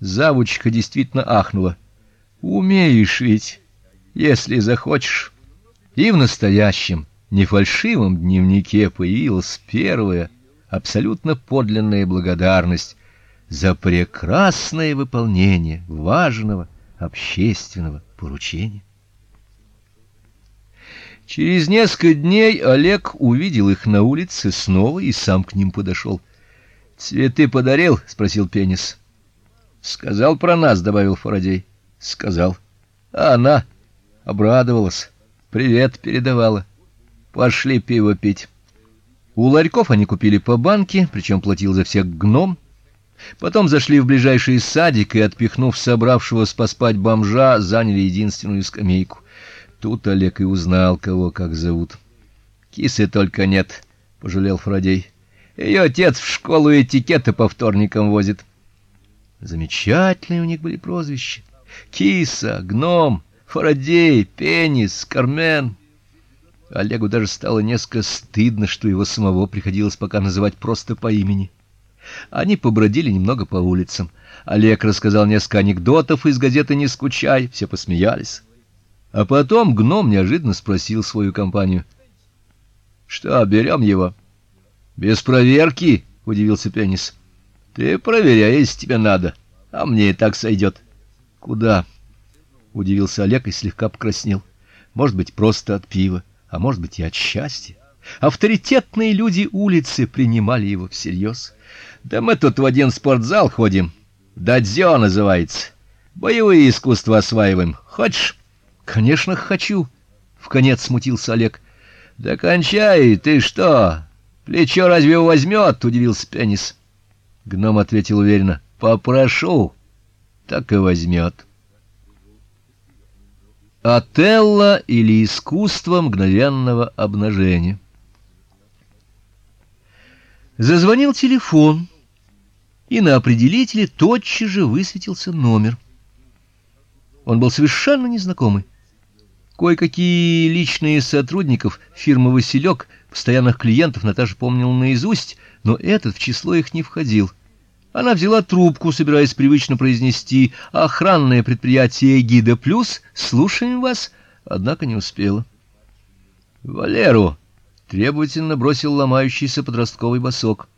Завучка действительно ахнула. Умеешь ведь, если захочешь. И в настоящем, не фальшивом дневнике появилась первая, абсолютно подлинная благодарность за прекрасное выполнение важного общественного поручения. Через несколько дней Олег увидел их на улице снова и сам к ним подошел. "Цветы подарил?" спросил Пенис. "Сказал про нас", добавил Фарадей. "Сказал. А она обрадовалась. Привет передавала. Пошли пиво пить". У ларьков они купили по банке, причем платил за всех гном. Потом зашли в ближайший садик и, отпихнув собравшегося поспать бомжа, заняли единственную скамейку. Тут Олег и узнал, кого как зовут. Кисы только нет, пожалел Фродей. Ее отец в школу этикета по вторникам возит. Замечательные у них были прозвища: Киса, Гном, Фродей, Пенис, Кармен. Олегу даже стало несколько стыдно, что его самого приходилось пока называть просто по имени. Они побродили немного по улицам. Олег рассказал несколько анекдотов из газеты Не скучай, все посмеялись. А потом гном неожиданно спросил свою компанию: "Что, берем его?" "Без проверки", удивился Пенис. "Ты проверяй, если тебе надо, а мне и так сойдет». "Куда?" удивился Олег и слегка покраснел. Может быть, просто от пива, а может быть и от счастья. Авторитетные люди улицы принимали его всерьез. Да мы тут в один спортзал ходим. Дадзё называется. Боевые искусства осваиваем. Хочешь? Конечно, хочу. В конец смутился Олег. Да кончай, ты что? Плечо разве возьмет? удивился Пенис. Гном ответил уверенно: "Попрошу". Так и возьмет. Отелло или искусство мгновенного обнажения. Зазвонил телефон, и на определителе тотчас же высветился номер. Он был совершенно незнакомый. Кое-какие личные сотрудников фирмы Василек, постоянных клиентов Наташа помнила наизусть, но этот в число их не входил. Она взяла трубку, собираясь привычно произнести: "Охранное предприятие Гида Плюс, слушаем вас", однако не успела. Валеру требовательно бросил ломающийся подростковый босок.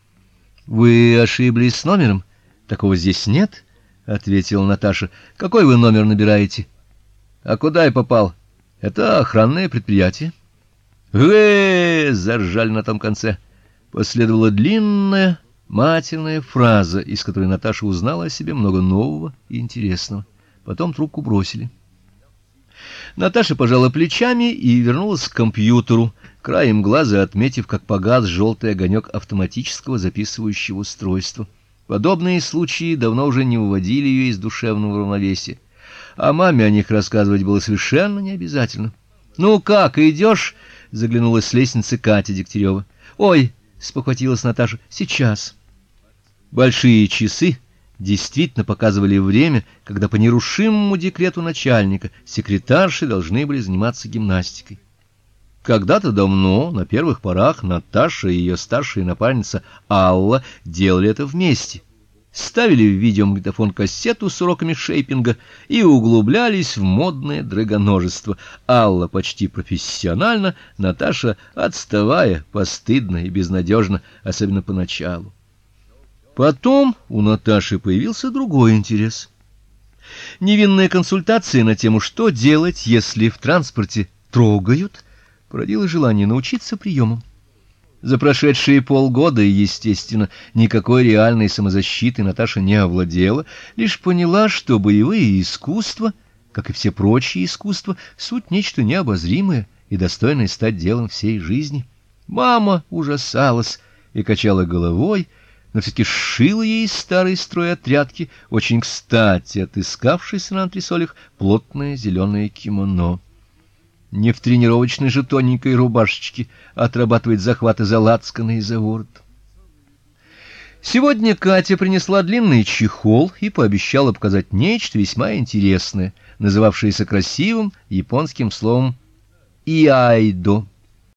Вы ошиблись с номером? Такого здесь нет, ответила Наташа. Какой вы номер набираете? А куда я попал? Это охранное предприятие. Э, заржали на том конце. Последовала длинная матерная фраза, из которой Наташа узнала о себе много нового и интересного. Потом трубку бросили. Наташа пожала плечами и вернулась к компьютеру, краем глаза отметив, как погас желтый огонек автоматического записывающего устройства. Подобные случаи давно уже не выводили ее из душевного равновесия. А маме о них рассказывать было совершенно не обязательно. Ну как, идешь? заглянула с лестницы Катя Дегтярева. Ой, спохватилась Наташа. Сейчас. Большие часы действительно показывали время, когда по нерушимому декрету начальника секретарши должны были заниматься гимнастикой. Когда-то давно, на первых порах, Наташа и ее старшая напарница Алла делали это вместе. Ставили в видеомагнитофон кассету с уроками шейпинга и углублялись в модное драгоножество. Алла почти профессионально, Наташа отставая, постыдно и безнадежно, особенно поначалу. Потом у Наташи появился другой интерес. Невинная консультация на тему, что делать, если в транспорте трогают, породила желание научиться приемам. За прошедшие полгода, естественно, никакой реальной самозащиты Наташа не овладела, лишь поняла, что боевые искусства, как и все прочие искусства, суть нечто необозримое и достойное стать делом всей жизни. Мама ужасалась и качала головой, но все-таки сшила ей старой стройотрядки, очень кстати отыскавшейся на антресолях, плотное зеленое кимоно. Не в тренировочной же тоненькой рубашечке отрабатывать захваты за лацканы и за ворот. Сегодня Катя принесла длинный чехол и пообещала показать нечто весьма интересное, называвшееся красивым японским словом иайдо.